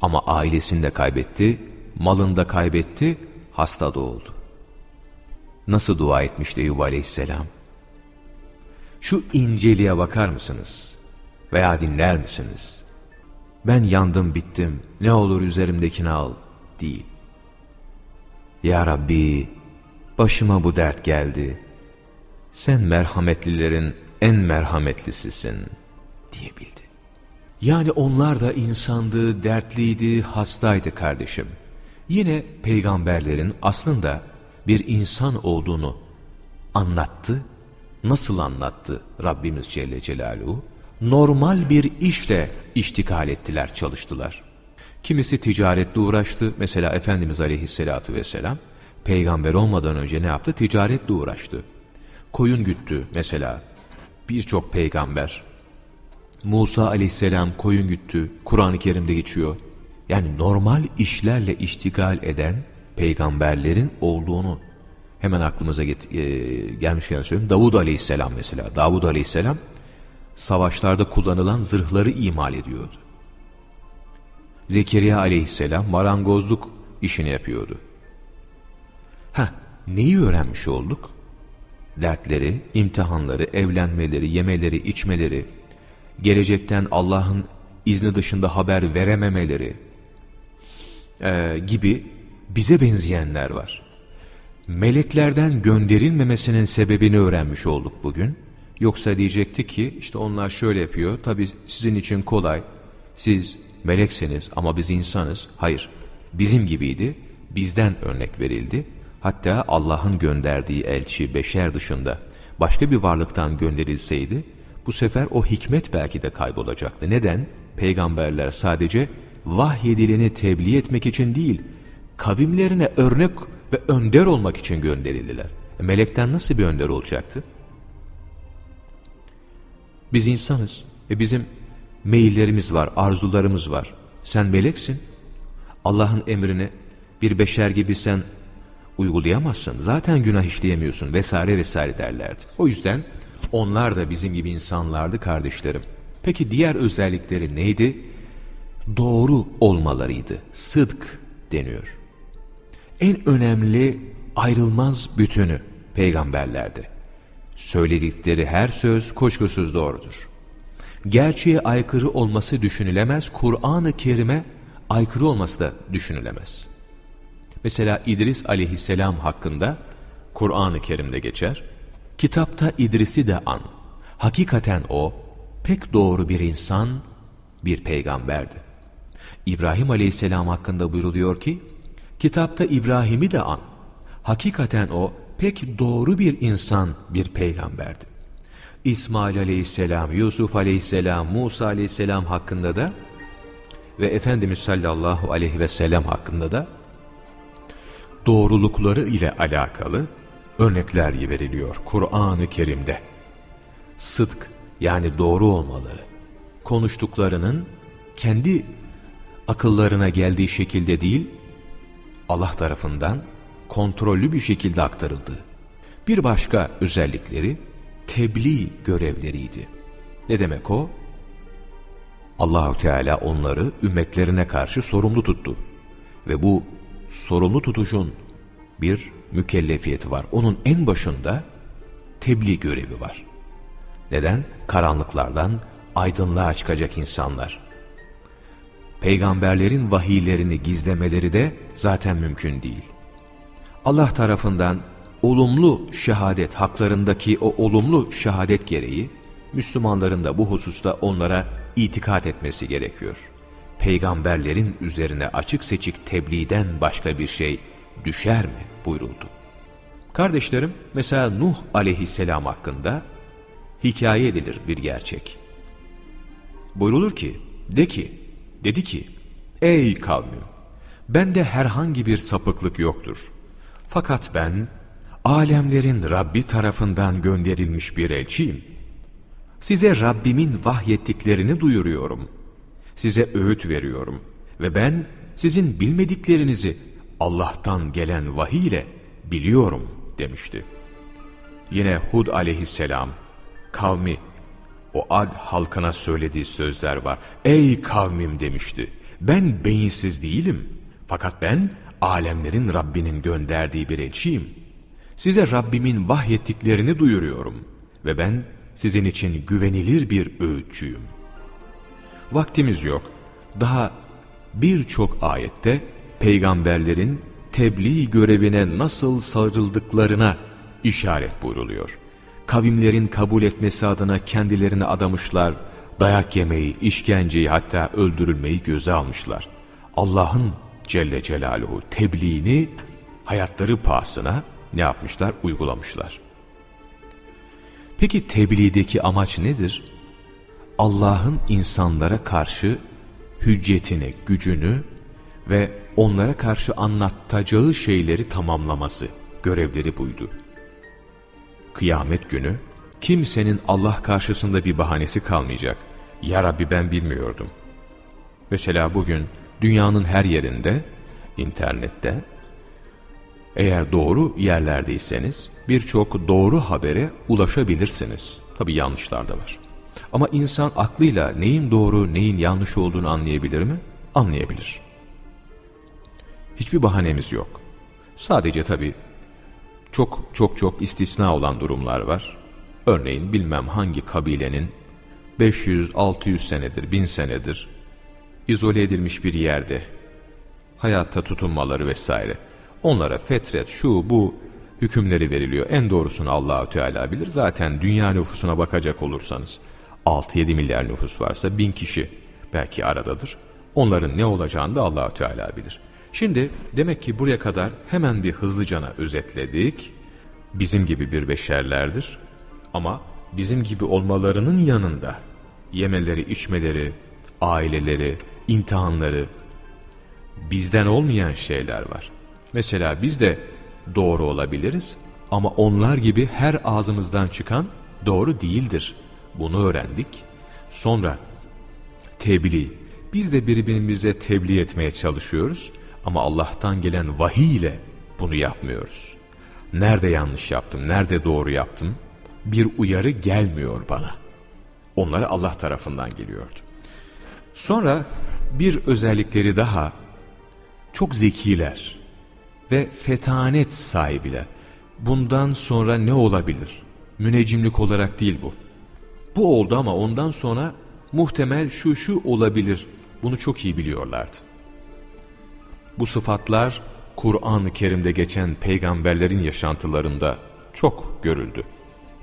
Ama ailesini de kaybetti, malını da kaybetti, hasta da oldu. Nasıl dua etmişti Eyüp aleyhisselam? Şu inceliğe bakar mısınız? Veya dinler misiniz? Ben yandım bittim, ne olur üzerimdekini al, değil. Ya Rabbi, başıma bu dert geldi. Sen merhametlilerin en merhametlisisin, diyebildi. Yani onlar da insandı, dertliydi, hastaydı kardeşim. Yine peygamberlerin aslında bir insan olduğunu anlattı. Nasıl anlattı Rabbimiz Celle Celaluhu? Normal bir işle iştikal ettiler, çalıştılar. Kimisi ticaretle uğraştı. Mesela Efendimiz Aleyhisselatü Vesselam peygamber olmadan önce ne yaptı? Ticaretle uğraştı. Koyun güttü mesela. Birçok peygamber. Musa Aleyhisselam koyun güttü. Kur'an-ı Kerim'de geçiyor. Yani normal işlerle iştigal eden peygamberlerin olduğunu hemen aklımıza get e, gelmişken söyleyeyim. Davud Aleyhisselam mesela. Davud Aleyhisselam savaşlarda kullanılan zırhları imal ediyordu. Zekeriya aleyhisselam marangozluk işini yapıyordu. Ha, neyi öğrenmiş olduk? Dertleri, imtihanları, evlenmeleri, yemeleri, içmeleri, gelecekten Allah'ın izni dışında haber verememeleri e, gibi bize benzeyenler var. Meleklerden gönderilmemesinin sebebini öğrenmiş olduk bugün. Yoksa diyecekti ki işte onlar şöyle yapıyor. Tabi sizin için kolay. Siz meleksiniz ama biz insanız. Hayır. Bizim gibiydi. Bizden örnek verildi. Hatta Allah'ın gönderdiği elçi beşer dışında başka bir varlıktan gönderilseydi bu sefer o hikmet belki de kaybolacaktı. Neden? Peygamberler sadece vahyedileni tebliğ etmek için değil, kavimlerine örnek ve önder olmak için gönderildiler. E, melekten nasıl bir önder olacaktı? Biz insanız ve bizim meyillerimiz var, arzularımız var. Sen meleksin. Allah'ın emrini bir beşer gibi sen uygulayamazsın. Zaten günah işleyemiyorsun vesaire vesaire derlerdi. O yüzden onlar da bizim gibi insanlardı kardeşlerim. Peki diğer özellikleri neydi? Doğru olmalarıydı. Sıdk deniyor. En önemli ayrılmaz bütünü peygamberlerde. Söyledikleri her söz kuşkusuz doğrudur. Gerçeğe aykırı olması düşünülemez, Kur'an-ı Kerim'e aykırı olması da düşünülemez. Mesela İdris aleyhisselam hakkında Kur'an-ı Kerim'de geçer. Kitapta İdris'i de an. Hakikaten o pek doğru bir insan, bir peygamberdi. İbrahim aleyhisselam hakkında buyruluyor ki, kitapta İbrahim'i de an. Hakikaten o pek doğru bir insan, bir peygamberdi. İsmail aleyhisselam, Yusuf aleyhisselam, Musa aleyhisselam hakkında da ve Efendimiz sallallahu aleyhi ve sellem hakkında da doğrulukları ile alakalı örnekler veriliyor Kur'an-ı Kerim'de. Sıdk yani doğru olmaları, konuştuklarının kendi akıllarına geldiği şekilde değil, Allah tarafından kontrollü bir şekilde aktarıldı. Bir başka özellikleri tebliğ görevleriydi. Ne demek o? Allahu Teala onları ümmetlerine karşı sorumlu tuttu. Ve bu sorumlu tutuşun bir mükellefiyeti var. Onun en başında tebliğ görevi var. Neden? Karanlıklardan aydınlığa çıkacak insanlar. Peygamberlerin vahiylerini gizlemeleri de zaten mümkün değil. Allah tarafından olumlu şehadet haklarındaki o olumlu şehadet gereği Müslümanların da bu hususta onlara itikat etmesi gerekiyor. Peygamberlerin üzerine açık seçik tebliğden başka bir şey düşer mi? buyuruldu. Kardeşlerim, mesela Nuh aleyhisselam hakkında hikaye edilir bir gerçek. Buyrulur ki, de ki, dedi ki, ey kavmim, bende herhangi bir sapıklık yoktur. Fakat ben, alemlerin Rabbi tarafından gönderilmiş bir elçiyim. Size Rabbimin vahyettiklerini duyuruyorum. Size öğüt veriyorum. Ve ben sizin bilmediklerinizi Allah'tan gelen vahiy ile biliyorum demişti. Yine Hud aleyhisselam kavmi o ad halkına söylediği sözler var. Ey kavmim demişti. Ben beyinsiz değilim. Fakat ben alemlerin Rabbinin gönderdiği bir elçiyim. Size Rabbimin vahyettiklerini duyuruyorum. Ve ben sizin için güvenilir bir öğütçüyüm. Vaktimiz yok. Daha birçok ayette peygamberlerin tebliğ görevine nasıl sarıldıklarına işaret buyruluyor. Kavimlerin kabul etmesi adına kendilerini adamışlar, dayak yemeyi, işkenceyi hatta öldürülmeyi göze almışlar. Allah'ın Celle Celaluhu tebliğini hayatları pahasına ne yapmışlar? Uygulamışlar. Peki tebliğdeki amaç nedir? Allah'ın insanlara karşı hüccetini, gücünü ve onlara karşı anlatacağı şeyleri tamamlaması, görevleri buydu. Kıyamet günü kimsenin Allah karşısında bir bahanesi kalmayacak. Ya Rabbi ben bilmiyordum. Mesela bugün dünyanın her yerinde, internette, eğer doğru yerlerdeyseniz birçok doğru habere ulaşabilirsiniz. Tabi yanlışlar da var. Ama insan aklıyla neyin doğru, neyin yanlış olduğunu anlayabilir mi? Anlayabilir. Hiçbir bahanemiz yok. Sadece tabi çok çok çok istisna olan durumlar var. Örneğin bilmem hangi kabilenin 500-600 senedir, 1000 senedir izole edilmiş bir yerde hayatta tutunmaları vesaire. Onlara fetret, şu, bu hükümleri veriliyor. En doğrusunu Allahü Teala bilir. Zaten dünya nüfusuna bakacak olursanız 6-7 milyar nüfus varsa 1000 kişi belki aradadır. Onların ne olacağını da Allahü Teala bilir. Şimdi demek ki buraya kadar hemen bir hızlıcana özetledik. Bizim gibi bir beşerlerdir. Ama bizim gibi olmalarının yanında yemeleri, içmeleri, aileleri, imtihanları, bizden olmayan şeyler var. Mesela biz de doğru olabiliriz ama onlar gibi her ağzımızdan çıkan doğru değildir. Bunu öğrendik. Sonra tebliğ. Biz de birbirimize tebliğ etmeye çalışıyoruz ama Allah'tan gelen vahiy ile bunu yapmıyoruz. Nerede yanlış yaptım, nerede doğru yaptım bir uyarı gelmiyor bana. Onlara Allah tarafından geliyordu. Sonra bir özellikleri daha çok zekiler ve fetanet sahibiler. Bundan sonra ne olabilir? Müneccimlik olarak değil bu. Bu oldu ama ondan sonra muhtemel şu şu olabilir. Bunu çok iyi biliyorlardı. Bu sıfatlar Kur'an-ı Kerim'de geçen peygamberlerin yaşantılarında çok görüldü.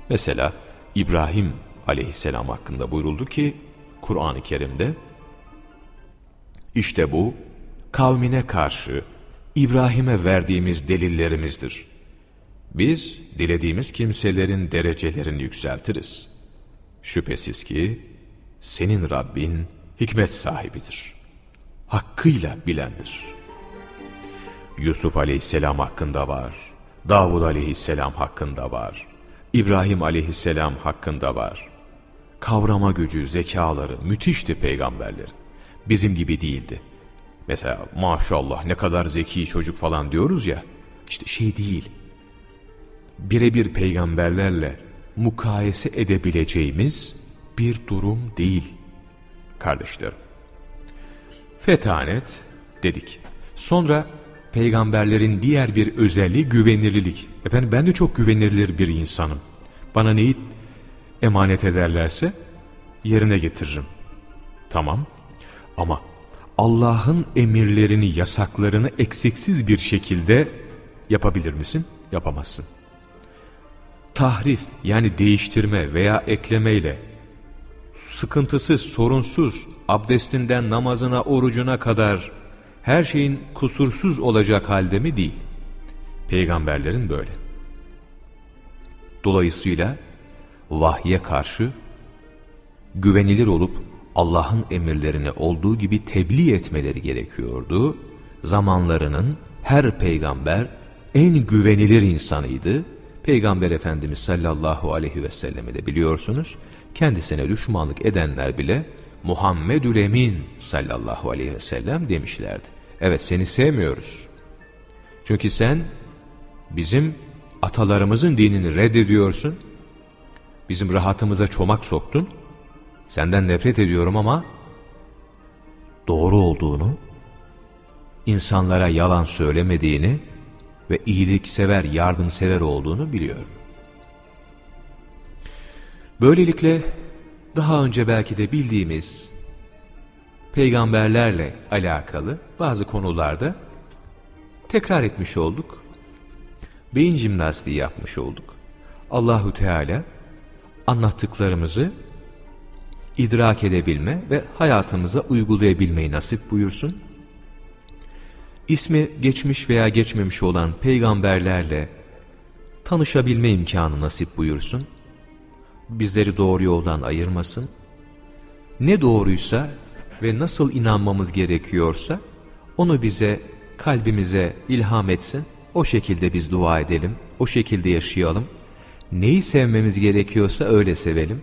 Mesela İbrahim aleyhisselam hakkında buyuruldu ki Kur'an-ı Kerim'de işte bu kavmine karşı İbrahim'e verdiğimiz delillerimizdir. Biz dilediğimiz kimselerin derecelerini yükseltiriz. Şüphesiz ki senin Rabbin hikmet sahibidir. Hakkıyla bilendir. Yusuf aleyhisselam hakkında var. Davud aleyhisselam hakkında var. İbrahim aleyhisselam hakkında var. Kavrama gücü, zekaları müthişti peygamberlerin. Bizim gibi değildi. Mesela maşallah ne kadar zeki çocuk falan diyoruz ya. İşte şey değil. Birebir peygamberlerle mukayese edebileceğimiz bir durum değil. Kardeşlerim. Fetanet dedik. Sonra peygamberlerin diğer bir özelliği güvenilirlik. Efendim ben de çok güvenilir bir insanım. Bana neyi emanet ederlerse yerine getiririm. Tamam ama Allah'ın emirlerini, yasaklarını eksiksiz bir şekilde yapabilir misin? Yapamazsın. Tahrif yani değiştirme veya eklemeyle sıkıntısız, sorunsuz, abdestinden namazına, orucuna kadar her şeyin kusursuz olacak halde mi değil? Peygamberlerin böyle. Dolayısıyla vahye karşı güvenilir olup Allah'ın emirlerini olduğu gibi tebliğ etmeleri gerekiyordu. Zamanlarının her peygamber en güvenilir insanıydı. Peygamber Efendimiz sallallahu aleyhi ve sellemi de biliyorsunuz. Kendisine düşmanlık edenler bile Muhammedül Emin sallallahu aleyhi ve sellem demişlerdi. Evet seni sevmiyoruz. Çünkü sen bizim atalarımızın dinini reddediyorsun. Bizim rahatımıza çomak soktun. Senden nefret ediyorum ama doğru olduğunu, insanlara yalan söylemediğini ve iyiliksever, yardımsever olduğunu biliyorum. Böylelikle daha önce belki de bildiğimiz peygamberlerle alakalı bazı konularda tekrar etmiş olduk. Beyin jimnastiği yapmış olduk. Allahu Teala anlattıklarımızı idrak edebilme ve hayatımıza uygulayabilmeyi nasip buyursun. İsmi geçmiş veya geçmemiş olan peygamberlerle tanışabilme imkanı nasip buyursun. Bizleri doğru yoldan ayırmasın. Ne doğruysa ve nasıl inanmamız gerekiyorsa onu bize, kalbimize ilham etsin. O şekilde biz dua edelim, o şekilde yaşayalım. Neyi sevmemiz gerekiyorsa öyle sevelim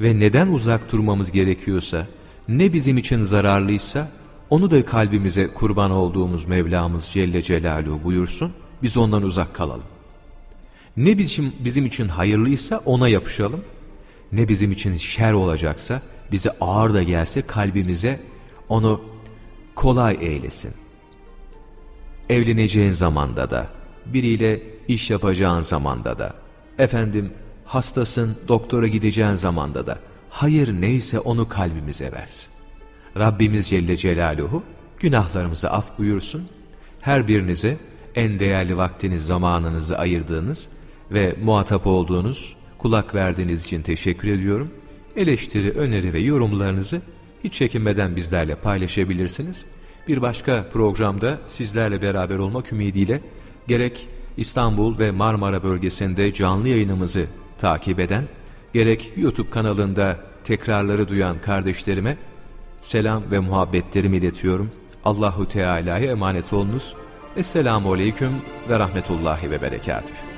ve neden uzak durmamız gerekiyorsa, ne bizim için zararlıysa, onu da kalbimize kurban olduğumuz Mevlamız Celle Celaluhu buyursun, biz ondan uzak kalalım. Ne bizim, bizim için hayırlıysa ona yapışalım, ne bizim için şer olacaksa, bize ağır da gelse kalbimize onu kolay eylesin. Evleneceğin zamanda da, biriyle iş yapacağın zamanda da, efendim hastasın, doktora gideceğin zamanda da hayır neyse onu kalbimize versin. Rabbimiz Celle Celaluhu günahlarımızı af buyursun. Her birinize en değerli vaktiniz, zamanınızı ayırdığınız ve muhatap olduğunuz, kulak verdiğiniz için teşekkür ediyorum. Eleştiri, öneri ve yorumlarınızı hiç çekinmeden bizlerle paylaşabilirsiniz. Bir başka programda sizlerle beraber olmak ümidiyle gerek İstanbul ve Marmara bölgesinde canlı yayınımızı takip eden, gerek YouTube kanalında tekrarları duyan kardeşlerime selam ve muhabbetlerimi iletiyorum. Allahu Teala'ya emanet olunuz. Esselamu Aleyküm ve Rahmetullahi ve Berekatühü.